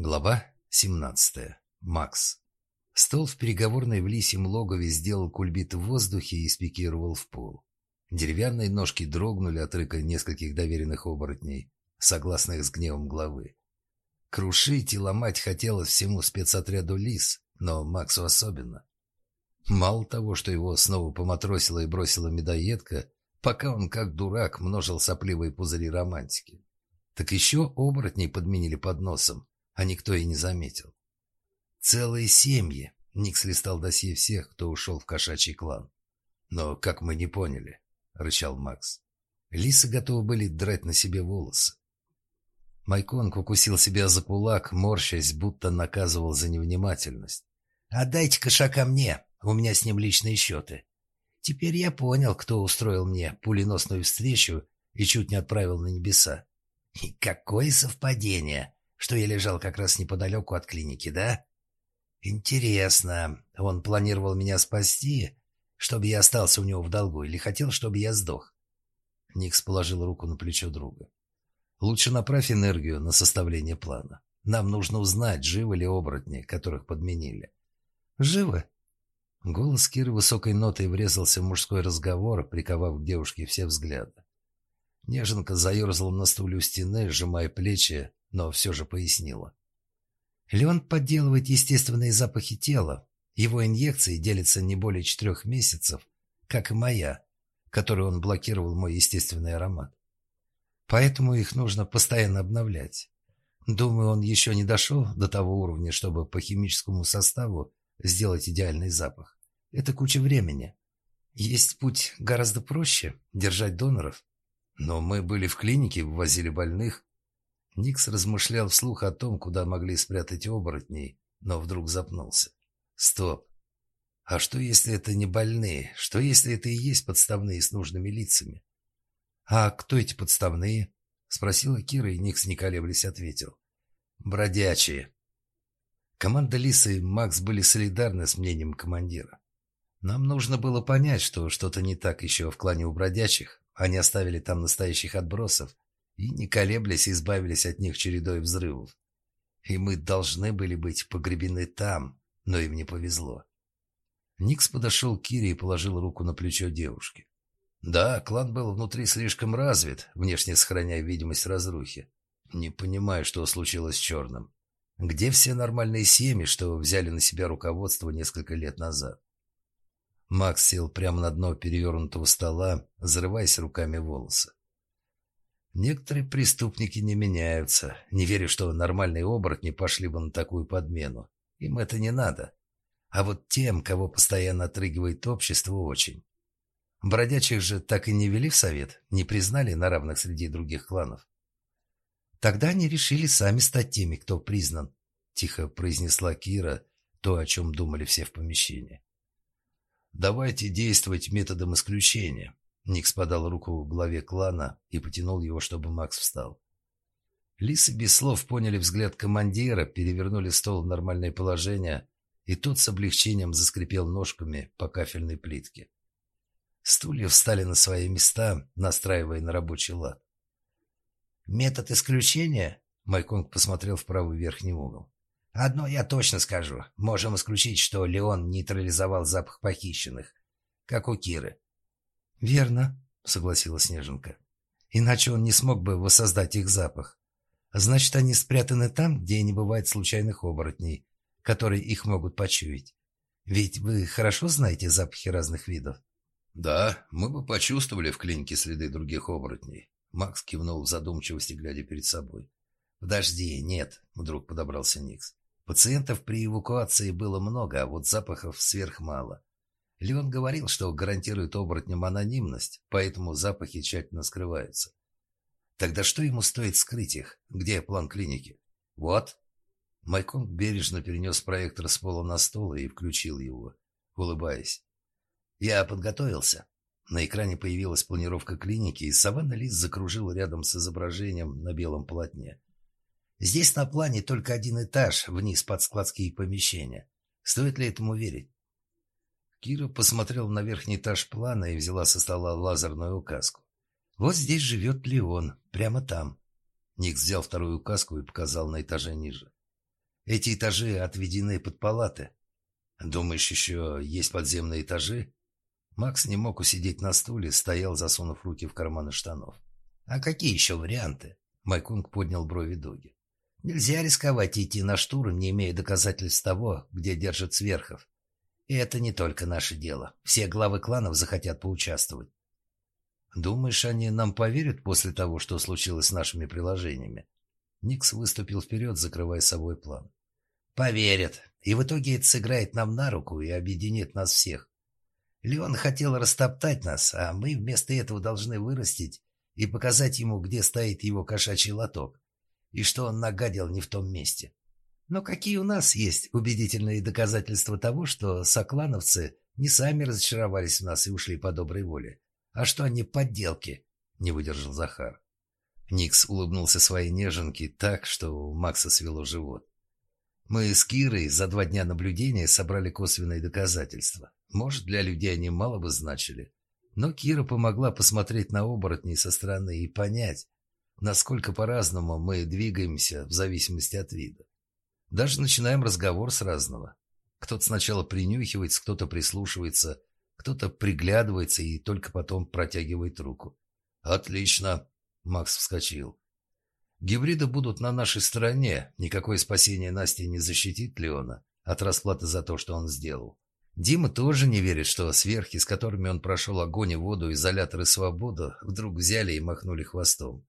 Глава 17. Макс. Стол в переговорной в лисьем логове сделал кульбит в воздухе и спикировал в пол. Деревянные ножки дрогнули от рыка нескольких доверенных оборотней, согласных с гневом главы. Крушить и ломать хотелось всему спецотряду лис, но Максу особенно. Мало того, что его снова поматросила и бросила медоедка, пока он как дурак множил сопливые пузыри романтики. Так еще оборотней подменили под носом, а никто и не заметил. Целые семьи. Никс листал досье всех, кто ушел в кошачий клан. Но как мы не поняли, рычал Макс. Лисы готовы были драть на себе волосы. Майконг укусил себя за кулак, морщась, будто наказывал за невнимательность. «Отдайте кошака мне, у меня с ним личные счеты. Теперь я понял, кто устроил мне пуленосную встречу и чуть не отправил на небеса. И какое совпадение! Что я лежал как раз неподалеку от клиники, да? Интересно, он планировал меня спасти, чтобы я остался у него в долгу, или хотел, чтобы я сдох? Никс положил руку на плечо друга. Лучше направь энергию на составление плана. Нам нужно узнать, живы ли оборотни, которых подменили. Живы? Голос Киры высокой нотой врезался в мужской разговор, приковав к девушке все взгляды. Неженка заерзала на стуле у стены, сжимая плечи, но все же пояснила. Леон подделывает естественные запахи тела. Его инъекции делятся не более четырех месяцев, как и моя, которую он блокировал мой естественный аромат. Поэтому их нужно постоянно обновлять. Думаю, он еще не дошел до того уровня, чтобы по химическому составу сделать идеальный запах. Это куча времени. Есть путь гораздо проще – держать доноров. Но мы были в клинике, ввозили больных. Никс размышлял вслух о том, куда могли спрятать оборотней, но вдруг запнулся. «Стоп! А что, если это не больные? Что, если это и есть подставные с нужными лицами?» «А кто эти подставные?» — спросила Кира, и Никс, не колеблясь, ответил. «Бродячие». Команда Лисы и Макс были солидарны с мнением командира. Нам нужно было понять, что что-то не так еще в клане у бродячих. Они оставили там настоящих отбросов, и, не колеблясь, избавились от них чередой взрывов. И мы должны были быть погребены там, но им не повезло. Никс подошел к Кире и положил руку на плечо девушки. Да, клан был внутри слишком развит, внешне сохраняя видимость разрухи. Не понимаю, что случилось с Черным. Где все нормальные семьи, что взяли на себя руководство несколько лет назад? Макс сел прямо на дно перевернутого стола, зарываясь руками волосы. Некоторые преступники не меняются. Не верю, что нормальные оборотни пошли бы на такую подмену. Им это не надо. А вот тем, кого постоянно отрыгивает общество, очень. Бродячих же так и не вели в совет, не признали на равных среди других кланов. Тогда они решили сами стать теми, кто признан, тихо произнесла Кира то, о чем думали все в помещении. Давайте действовать методом исключения. Никс подал руку главе клана и потянул его, чтобы Макс встал. Лисы без слов поняли взгляд командира, перевернули стол в нормальное положение, и тот с облегчением заскрипел ножками по кафельной плитке. Стулья встали на свои места, настраивая на рабочий лад. «Метод исключения?» — Майконг посмотрел в правый верхний угол. «Одно я точно скажу. Можем исключить, что Леон нейтрализовал запах похищенных, как у Киры. «Верно», — согласилась Снеженка. «Иначе он не смог бы воссоздать их запах. Значит, они спрятаны там, где не бывает случайных оборотней, которые их могут почуять. Ведь вы хорошо знаете запахи разных видов?» «Да, мы бы почувствовали в клинике следы других оборотней». Макс кивнул в задумчивости, глядя перед собой. «Подожди, нет», — вдруг подобрался Никс. «Пациентов при эвакуации было много, а вот запахов сверхмало. Леон говорил, что гарантирует оборотням анонимность, поэтому запахи тщательно скрываются. Тогда что ему стоит скрыть их? Где план клиники? Вот. Майкон бережно перенес проектор с пола на стол и включил его, улыбаясь. Я подготовился. На экране появилась планировка клиники, и Саванна Лис закружил рядом с изображением на белом полотне. Здесь на плане только один этаж, вниз под складские помещения. Стоит ли этому верить? Кира посмотрел на верхний этаж плана и взяла со стола лазерную указку. «Вот здесь живет Леон, прямо там». Ник взял вторую указку и показал на этаже ниже. Эти этажи отведены под палаты. Думаешь, еще есть подземные этажи? Макс не мог усидеть на стуле, стоял, засунув руки в карманы штанов. А какие еще варианты? Майкунг поднял брови Доги. Нельзя рисковать идти на штурм, не имея доказательств того, где держат сверхов. И это не только наше дело. Все главы кланов захотят поучаствовать. Думаешь, они нам поверят после того, что случилось с нашими приложениями? Никс выступил вперед, закрывая собой план. Поверят. И в итоге это сыграет нам на руку и объединит нас всех. Леон хотел растоптать нас, а мы вместо этого должны вырастить и показать ему, где стоит его кошачий лоток, и что он нагадил не в том месте. Но какие у нас есть убедительные доказательства того, что соклановцы не сами разочаровались в нас и ушли по доброй воле, а что они подделки, не выдержал Захар. Никс улыбнулся своей неженке так, что у Макса свело живот. Мы с Кирой за два дня наблюдения собрали косвенные доказательства. Может, для людей они мало бы значили. Но Кира помогла посмотреть на оборотней со стороны и понять, насколько по-разному мы двигаемся в зависимости от вида. Даже начинаем разговор с разного. Кто-то сначала принюхивается, кто-то прислушивается, кто-то приглядывается и только потом протягивает руку. «Отлично!» — Макс вскочил. «Гибриды будут на нашей стороне. Никакое спасение Насти не защитит Леона от расплаты за то, что он сделал. Дима тоже не верит, что сверхи, с которыми он прошел огонь и воду, изолятор и свободу, вдруг взяли и махнули хвостом.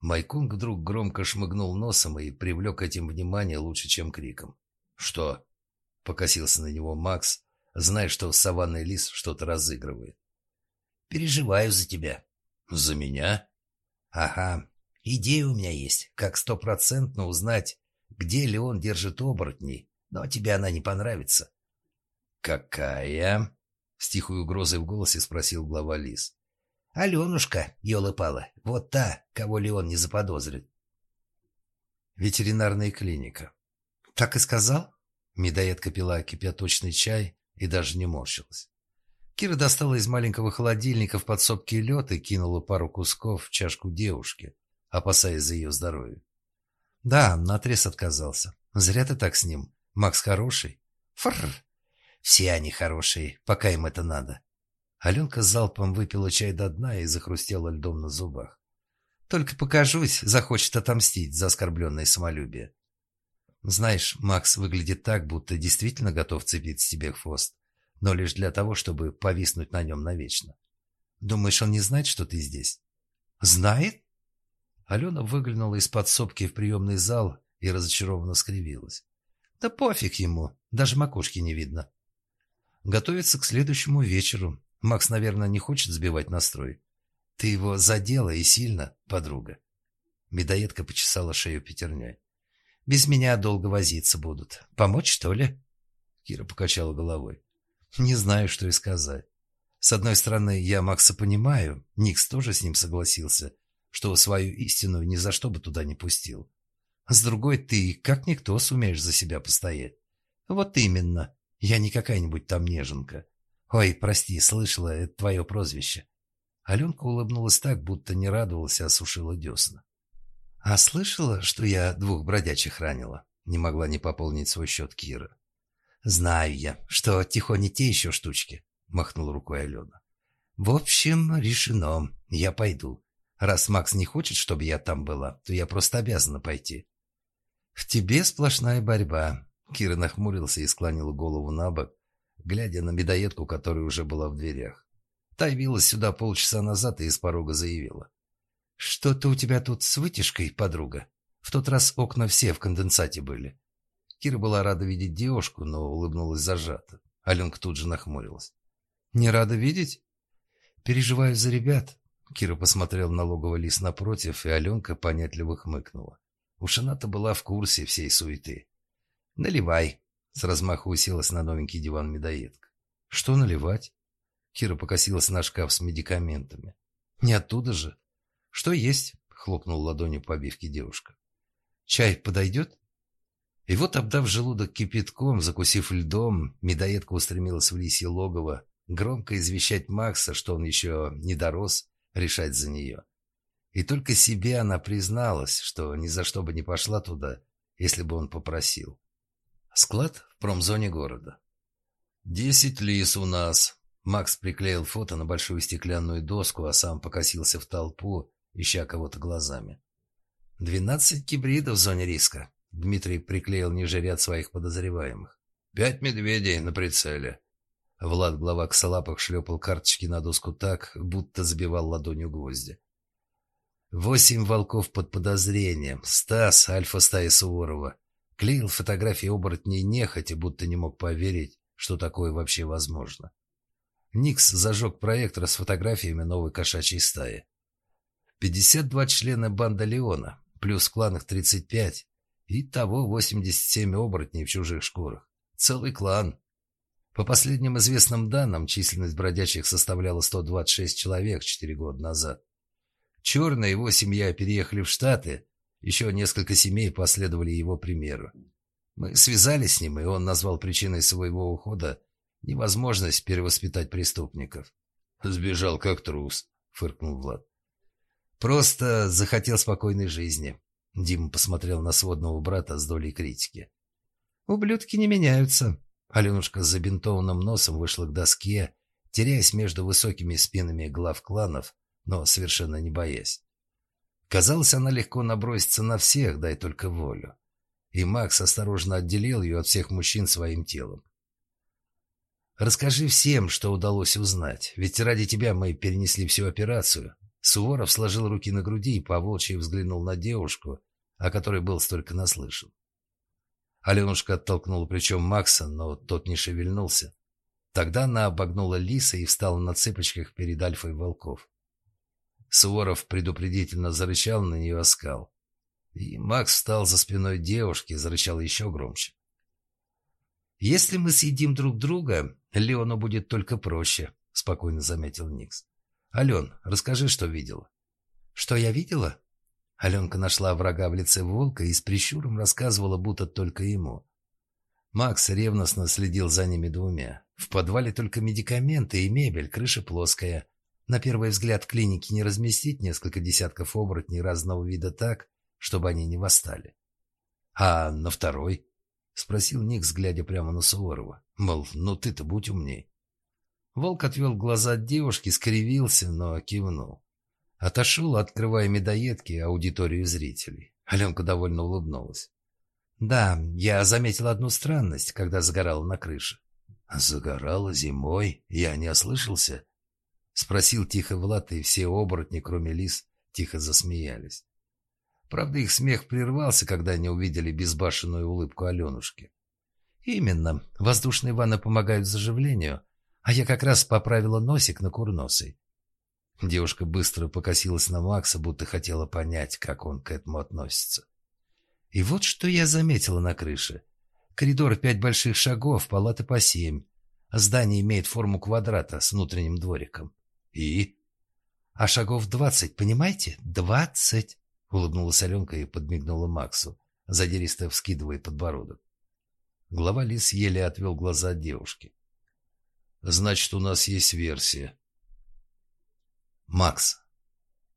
Майкунг вдруг громко шмыгнул носом и привлек этим внимание лучше, чем криком. «Что?» — покосился на него Макс, зная, что саванный лис что-то разыгрывает. «Переживаю за тебя». «За меня?» «Ага. Идея у меня есть, как стопроцентно узнать, где ли он держит оборотней, но тебе она не понравится». «Какая?» — с тихой угрозой в голосе спросил глава Лис. «Аленушка, елы-палы, вот та, кого Леон не заподозрит». Ветеринарная клиника. «Так и сказал?» Медоедка пила кипяточный чай и даже не морщилась. Кира достала из маленького холодильника в подсобке лед и кинула пару кусков в чашку девушки, опасаясь за ее здоровье. «Да, наотрез отказался. Зря ты так с ним. Макс хороший». «Фррр!» Все они хорошие, пока им это надо. Аленка залпом выпила чай до дна и захрустела льдом на зубах. Только покажусь, захочет отомстить за оскорбленное самолюбие. Знаешь, Макс выглядит так, будто действительно готов цепиться тебе в хвост, но лишь для того, чтобы повиснуть на нем навечно. Думаешь, он не знает, что ты здесь? Знает? Алена выглянула из подсобки в приемный зал и разочарованно скривилась. Да пофиг ему, даже макушки не видно. Готовится к следующему вечеру. Макс, наверное, не хочет сбивать настрой. Ты его задела и сильно, подруга. Медоедка почесала шею пятерней. Без меня долго возиться будут. Помочь, что ли? Кира покачала головой. Не знаю, что и сказать. С одной стороны, я Макса понимаю, Никс тоже с ним согласился, что свою истину ни за что бы туда не пустил. С другой, ты как никто сумеешь за себя постоять. Вот именно. Я не какая-нибудь там неженка. Ой, прости, слышала, это твое прозвище. Аленка улыбнулась так, будто не радовалась, а сушила десна. А слышала, что я двух бродячих ранила? Не могла не пополнить свой счет Кира. Знаю я, что тихони те еще штучки, махнула рукой Алена. В общем, решено, я пойду. Раз Макс не хочет, чтобы я там была, то я просто обязана пойти. В тебе сплошная борьба, Кира нахмурился и склонил голову на бок, глядя на медоедку, которая уже была в дверях. Та явилась сюда полчаса назад и из порога заявила. «Что-то у тебя тут с вытяжкой, подруга. В тот раз окна все в конденсате были». Кира была рада видеть девушку, но улыбнулась зажато. Аленка тут же нахмурилась. «Не рада видеть?» «Переживаю за ребят». Кира посмотрел на логово лис напротив, и Аленка понятливо хмыкнула. Уж она-то была в курсе всей суеты. «Наливай!» С размаху уселась на новенький диван медоедка. «Что наливать?» Кира покосилась на шкаф с медикаментами. «Не оттуда же?» «Что есть?» — хлопнул ладонью по обивке девушка. «Чай подойдет?» И вот, обдав желудок кипятком, закусив льдом, медоедка устремилась в лисье логово, громко извещать Макса, что он еще не дорос, решать за нее. И только себе она призналась, что ни за что бы не пошла туда, если бы он попросил. Склад в промзоне города. «Десять лис у нас». Макс приклеил фото на большую стеклянную доску, а сам покосился в толпу, ища кого-то глазами. «Двенадцать гибридов в зоне риска». Дмитрий приклеил ниже ряд своих подозреваемых. «Пять медведей на прицеле». Влад, глава косолапых, шлепал карточки на доску так, будто забивал ладонью гвозди. Восемь волков под подозрением. Стас, альфа-стаи Суворова. Клеил фотографии оборотней нехотя, будто не мог поверить, что такое вообще возможно. Никс зажег проектор с фотографиями новой кошачьей стаи. 52 члена банда Леона, плюс в кланах 35, и того 87 оборотней в чужих шкурах. Целый клан. По последним известным данным, численность бродячих составляла 126 человек 4 года назад. Черная и его семья переехали в Штаты, еще несколько семей последовали его примеру. Мы связались с ним, и он назвал причиной своего ухода невозможность перевоспитать преступников. «Сбежал как трус», — фыркнул Влад. «Просто захотел спокойной жизни», — Дима посмотрел на сводного брата с долей критики. «Ублюдки не меняются». Аленушка с забинтованным носом вышла к доске, теряясь между высокими спинами глав кланов, но совершенно не боясь. Казалось, она легко набросится на всех, дай только волю и Макс осторожно отделил ее от всех мужчин своим телом. «Расскажи всем, что удалось узнать, ведь ради тебя мы перенесли всю операцию». Суворов сложил руки на груди и поволчьи взглянул на девушку, о которой был столько наслышан. Аленушка оттолкнула плечом Макса, но тот не шевельнулся. Тогда она обогнула Лиса и встала на цыпочках перед Альфой Волков. Суворов предупредительно зарычал на нее оскал. И Макс встал за спиной девушки и зарычал еще громче. «Если мы съедим друг друга, Леону будет только проще», — спокойно заметил Никс. «Ален, расскажи, что видела». «Что я видела?» Аленка нашла врага в лице волка и с прищуром рассказывала, будто только ему. Макс ревностно следил за ними двумя. В подвале только медикаменты и мебель, крыша плоская. На первый взгляд в клинике не разместить несколько десятков оборотней разного вида так, чтобы они не восстали. «А на второй?» — спросил Никс, глядя прямо на Суворова. «Мол, ну ты-то будь умней». Волк отвел глаза от девушки, скривился, но кивнул. Отошел, открывая медоедки аудиторию зрителей. Аленка довольно улыбнулась. «Да, я заметил одну странность, когда загорала на крыше». «Загорала зимой? Я не ослышался?» Спросил тихо Влад, и все оборотни, кроме лис, тихо засмеялись. Правда, их смех прервался, когда они увидели безбашенную улыбку Аленушки. «Именно. Воздушные ванны помогают заживлению, а я как раз поправила носик на курносый». Девушка быстро покосилась на Макса, будто хотела понять, как он к этому относится. И вот что я заметила на крыше. Коридор пять больших шагов, палаты по семь. Здание имеет форму квадрата с внутренним двориком. И? А шагов двадцать, понимаете? Двадцать! Улыбнулась Аленка и подмигнула Максу, задиристо вскидывая подбородок. Глава Лис еле отвел глаза от девушки. «Значит, у нас есть версия». «Макс,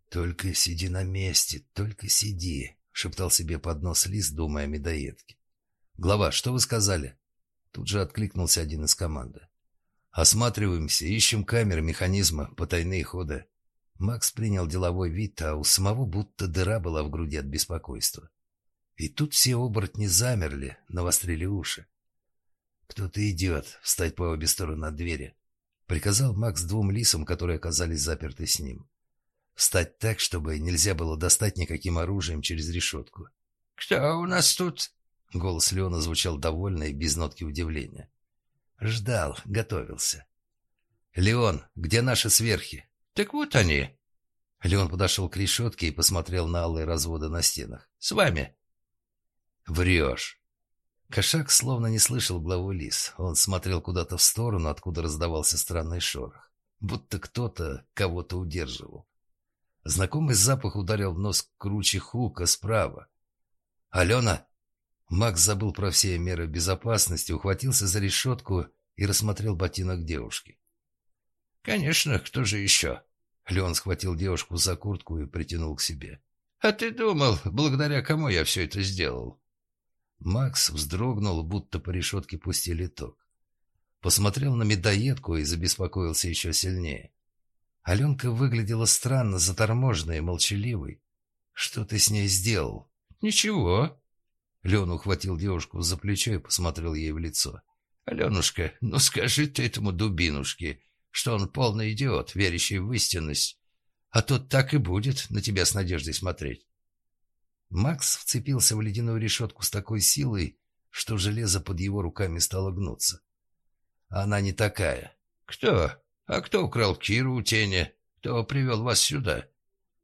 только сиди на месте, только сиди», — шептал себе под нос Лис, думая о медоедке. «Глава, что вы сказали?» Тут же откликнулся один из команды. «Осматриваемся, ищем камеры, механизмы, потайные ходы. Макс принял деловой вид, а у самого будто дыра была в груди от беспокойства. И тут все оборотни замерли, навострили уши. «Кто-то идет, встать по обе стороны от двери», — приказал Макс двум лисам, которые оказались заперты с ним. «Встать так, чтобы нельзя было достать никаким оружием через решетку». «Кто у нас тут?» — голос Леона звучал довольно и без нотки удивления. «Ждал, готовился». «Леон, где наши сверхи?» «Так вот они». Леон подошел к решетке и посмотрел на алые разводы на стенах. «С вами». «Врешь». Кошак словно не слышал главу лис. Он смотрел куда-то в сторону, откуда раздавался странный шорох. Будто кто-то кого-то удерживал. Знакомый запах ударил в нос круче хука справа. «Алена!» Макс забыл про все меры безопасности, ухватился за решетку и рассмотрел ботинок девушки. «Конечно, кто же еще?» Леон схватил девушку за куртку и притянул к себе. «А ты думал, благодаря кому я все это сделал?» Макс вздрогнул, будто по решетке пустили ток. Посмотрел на медоедку и забеспокоился еще сильнее. Аленка выглядела странно заторможенной и молчаливой. «Что ты с ней сделал?» «Ничего». Лен ухватил девушку за плечо и посмотрел ей в лицо. «Аленушка, ну скажи ты этому дубинушке, что он полный идиот, верящий в истинность. А тот так и будет на тебя с надеждой смотреть. Макс вцепился в ледяную решетку с такой силой, что железо под его руками стало гнуться. Она не такая. Кто? А кто украл Киру у тени? Кто привел вас сюда?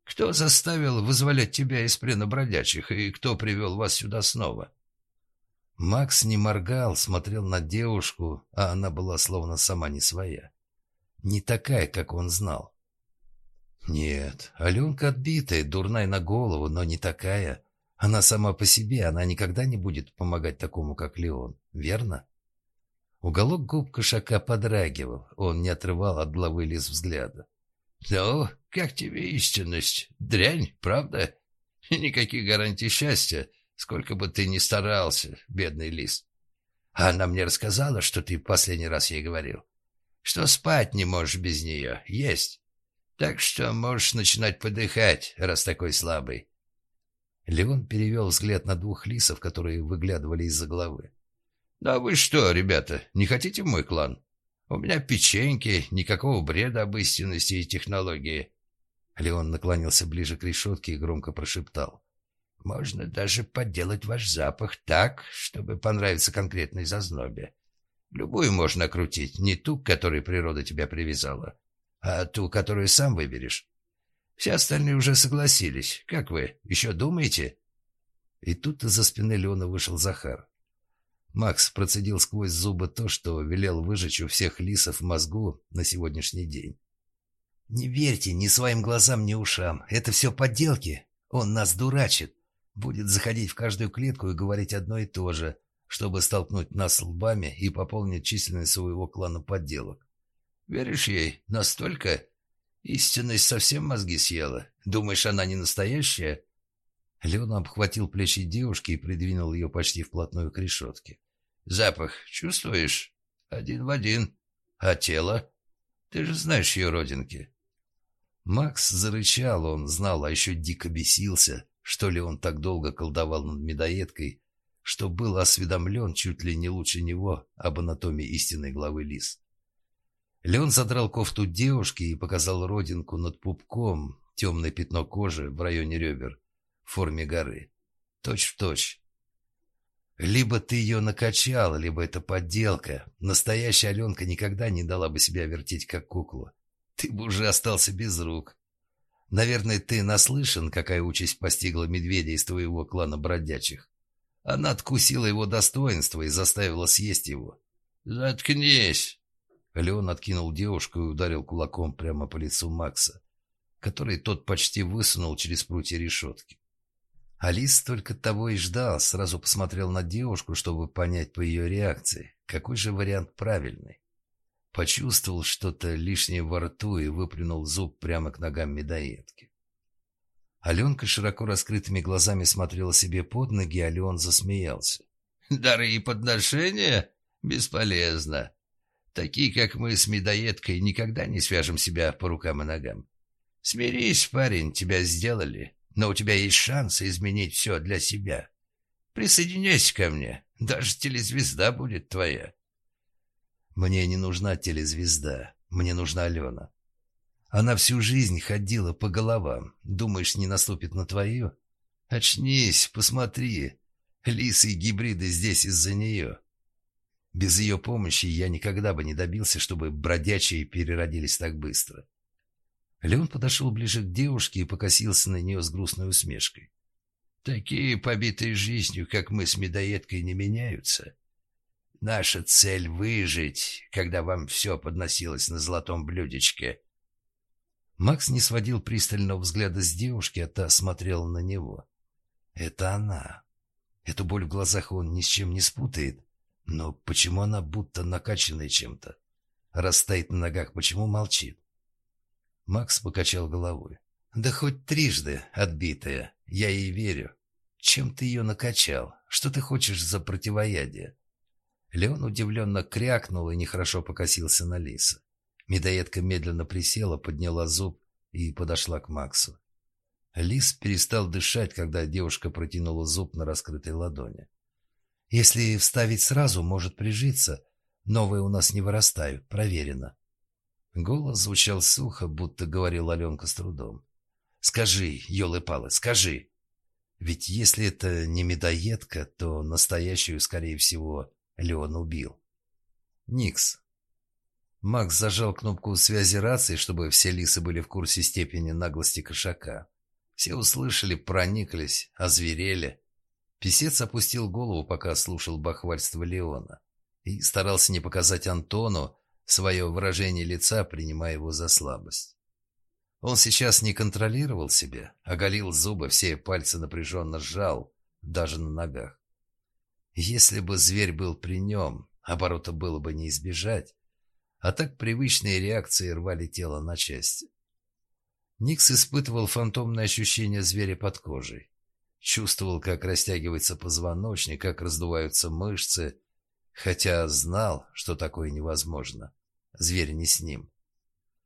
Кто заставил вызволять тебя из плена бродячих, и кто привел вас сюда снова? Макс не моргал, смотрел на девушку, а она была словно сама не своя. Не такая, как он знал. Нет, Аленка отбитая, дурная на голову, но не такая. Она сама по себе, она никогда не будет помогать такому, как Леон, верно? Уголок губ кошака подрагивал, он не отрывал от главы лис взгляда. «Ну, как тебе истинность? Дрянь, правда? Никаких гарантий счастья, сколько бы ты ни старался, бедный лис. А она мне рассказала, что ты последний раз ей говорил, что спать не можешь без нее, есть. Так что можешь начинать подыхать, раз такой слабый. Леон перевел взгляд на двух лисов, которые выглядывали из-за головы. «Да вы что, ребята, не хотите в мой клан? У меня печеньки, никакого бреда об истинности и технологии». Леон наклонился ближе к решетке и громко прошептал. «Можно даже подделать ваш запах так, чтобы понравиться конкретной зазнобе. Любую можно крутить, не ту, к которой природа тебя привязала, а ту, которую сам выберешь. Все остальные уже согласились. Как вы, еще думаете?» И тут из-за спины Леона вышел Захар. Макс процедил сквозь зубы то, что велел выжечь у всех лисов мозгу на сегодняшний день. «Не верьте ни своим глазам, ни ушам. Это все подделки. Он нас дурачит. Будет заходить в каждую клетку и говорить одно и то же, чтобы столкнуть нас лбами и пополнить численность своего клана подделок. Веришь ей настолько? Истинность совсем мозги съела. Думаешь, она не настоящая?» Леон обхватил плечи девушки и придвинул ее почти вплотную к решетке. «Запах чувствуешь? Один в один. А тело? Ты же знаешь ее родинки». Макс зарычал, он знал, а еще дико бесился, что ли он так долго колдовал над медоедкой, что был осведомлен чуть ли не лучше него об анатомии истинной главы лис. Леон задрал кофту девушки и показал родинку над пупком, темное пятно кожи в районе ребер, в форме горы. Точь в точь. Либо ты ее накачал, либо это подделка. Настоящая Аленка никогда не дала бы себя вертеть, как куклу. Ты бы уже остался без рук. Наверное, ты наслышан, какая участь постигла медведя из твоего клана бродячих. Она откусила его достоинство и заставила съесть его. «Заткнись!» Леон откинул девушку и ударил кулаком прямо по лицу Макса, который тот почти высунул через прутья решетки. Алис только того и ждал, сразу посмотрел на девушку, чтобы понять по ее реакции, какой же вариант правильный. Почувствовал что-то лишнее во рту и выплюнул зуб прямо к ногам медоедки. Аленка широко раскрытыми глазами смотрела себе под ноги, а Леон засмеялся. «Дары и подношения? Бесполезно. Такие, как мы с медоедкой, никогда не свяжем себя по рукам и ногам. Смирись, парень, тебя сделали, но у тебя есть шанс изменить все для себя. Присоединяйся ко мне, даже телезвезда будет твоя. Мне не нужна телезвезда, мне нужна Алена. Она всю жизнь ходила по головам. Думаешь, не наступит на твою? Очнись, посмотри. Лисы и гибриды здесь из-за нее. Без ее помощи я никогда бы не добился, чтобы бродячие переродились так быстро. Леон подошел ближе к девушке и покосился на нее с грустной усмешкой. «Такие, побитые жизнью, как мы с медоедкой, не меняются. Наша цель — выжить, когда вам все подносилось на золотом блюдечке». Макс не сводил пристального взгляда с девушки, а та смотрела на него. «Это она. Эту боль в глазах он ни с чем не спутает. Но почему она будто накачанная чем-то? Раз стоит на ногах, почему молчит? Макс покачал головой. Да хоть трижды отбитая, я ей верю. Чем ты ее накачал? Что ты хочешь за противоядие?» Леон удивленно крякнул и нехорошо покосился на Лиса. Медоедка медленно присела, подняла зуб и подошла к Максу. Лис перестал дышать, когда девушка протянула зуб на раскрытой ладони. «Если вставить сразу, может прижиться. Новые у нас не вырастают, проверено». Голос звучал сухо, будто говорил Аленка с трудом. «Скажи, елы-палы, скажи!» Ведь если это не медоедка, то настоящую, скорее всего, Леон убил. Никс. Макс зажал кнопку связи рации, чтобы все лисы были в курсе степени наглости кошака. Все услышали, прониклись, озверели. Песец опустил голову, пока слушал бахвальство Леона, и старался не показать Антону свое выражение лица, принимая его за слабость. Он сейчас не контролировал себя, оголил зубы, все пальцы напряженно сжал, даже на ногах. Если бы зверь был при нем, оборота было бы не избежать, а так привычные реакции рвали тело на части. Никс испытывал фантомное ощущение зверя под кожей. Чувствовал, как растягивается позвоночник, как раздуваются мышцы, хотя знал, что такое невозможно. Зверь не с ним.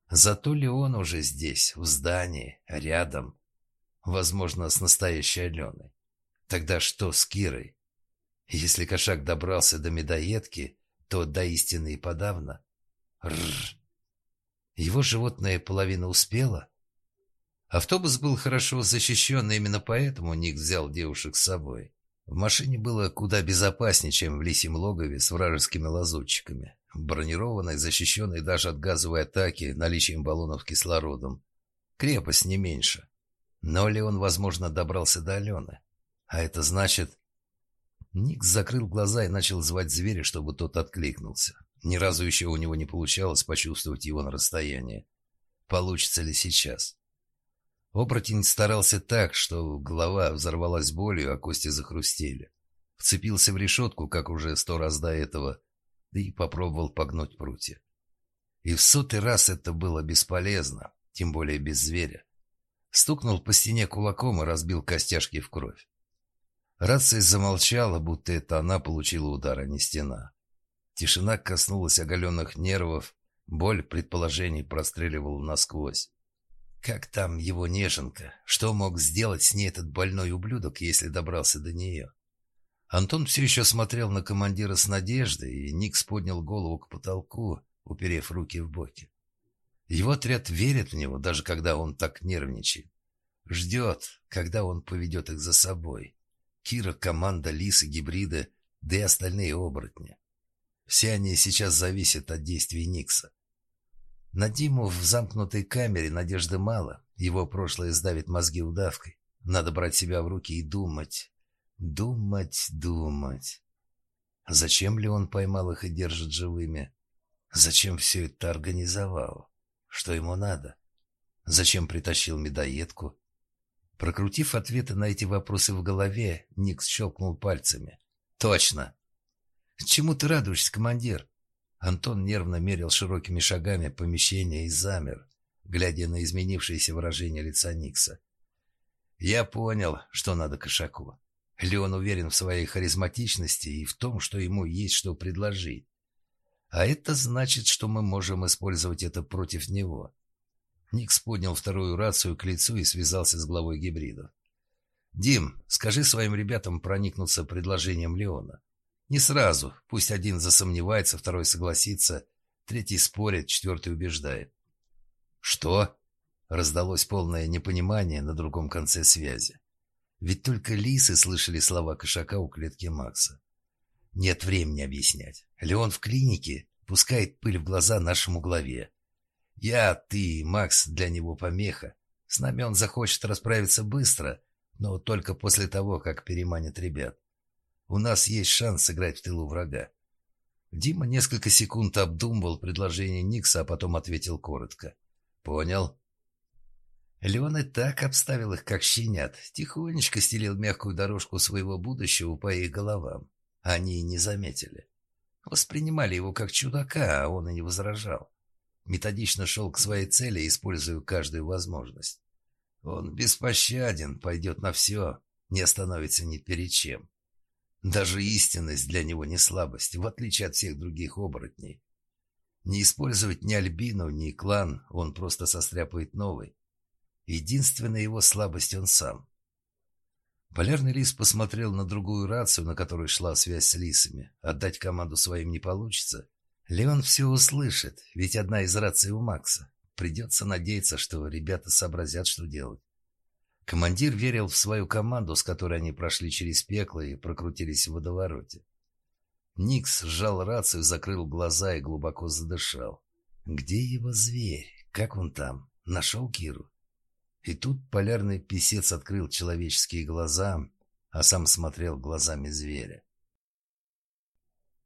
Зато Леон уже здесь, в здании, рядом. Возможно, с настоящей Аленой. Тогда что с Кирой? Если кошак добрался до медоедки, то до истины и подавно. Рррр. Его животное половина успела? Автобус был хорошо защищен, и именно поэтому Ник взял девушек с собой. В машине было куда безопаснее, чем в лисьем логове с вражескими лазутчиками. Бронированной, защищенной даже от газовой атаки наличием баллонов кислородом. Крепость не меньше. Но ли он, возможно, добрался до Алены? А это значит... Ник закрыл глаза и начал звать зверя, чтобы тот откликнулся. Ни разу еще у него не получалось почувствовать его на расстоянии. Получится ли сейчас? Оборотень старался так, что голова взорвалась болью, а кости захрустели. Вцепился в решетку, как уже сто раз до этого, да и попробовал погнуть прутья. И в сотый раз это было бесполезно, тем более без зверя. Стукнул по стене кулаком и разбил костяшки в кровь. Рация замолчала, будто это она получила удар, а не стена. Тишина коснулась оголенных нервов, боль предположений простреливала насквозь. Как там его неженка? Что мог сделать с ней этот больной ублюдок, если добрался до нее? Антон все еще смотрел на командира с надеждой, и Никс поднял голову к потолку, уперев руки в боки. Его отряд верит в него, даже когда он так нервничает. Ждет, когда он поведет их за собой. Кира, команда, лисы, гибриды, да и остальные оборотни. Все они сейчас зависят от действий Никса. На Диму в замкнутой камере надежды мало. Его прошлое сдавит мозги удавкой. Надо брать себя в руки и думать. Думать, думать. Зачем ли он поймал их и держит живыми? Зачем все это организовал? Что ему надо? Зачем притащил медоедку? Прокрутив ответы на эти вопросы в голове, Никс щелкнул пальцами. «Точно!» «Чему ты радуешься, командир?» Антон нервно мерил широкими шагами помещение и замер, глядя на изменившееся выражение лица Никса. «Я понял, что надо кошаку. Леон уверен в своей харизматичности и в том, что ему есть что предложить. А это значит, что мы можем использовать это против него. Никс поднял вторую рацию к лицу и связался с главой гибрида. «Дим, скажи своим ребятам проникнуться предложением Леона. Не сразу. Пусть один засомневается, второй согласится, третий спорит, четвертый убеждает». «Что?» — раздалось полное непонимание на другом конце связи. Ведь только лисы слышали слова кошака у клетки Макса. Нет времени объяснять. Леон в клинике пускает пыль в глаза нашему главе. Я, ты, Макс для него помеха. С нами он захочет расправиться быстро, но только после того, как переманит ребят. У нас есть шанс сыграть в тылу врага. Дима несколько секунд обдумывал предложение Никса, а потом ответил коротко. «Понял. Леон и так обставил их, как щенят, тихонечко стелил мягкую дорожку своего будущего по их головам. Они не заметили. Воспринимали его как чудака, а он и не возражал. Методично шел к своей цели, используя каждую возможность. Он беспощаден, пойдет на все. не остановится ни перед чем. Даже истинность для него не слабость, в отличие от всех других оборотней. Не использовать ни Альбину, ни клан, он просто состряпает новый. Единственная его слабость он сам. Полярный лис посмотрел на другую рацию, на которой шла связь с лисами. Отдать команду своим не получится. Леон все услышит, ведь одна из раций у Макса. Придется надеяться, что ребята сообразят, что делать. Командир верил в свою команду, с которой они прошли через пекло и прокрутились в водовороте. Никс сжал рацию, закрыл глаза и глубоко задышал. Где его зверь? Как он там? Нашел Киру? И тут полярный писец открыл человеческие глаза, а сам смотрел глазами зверя.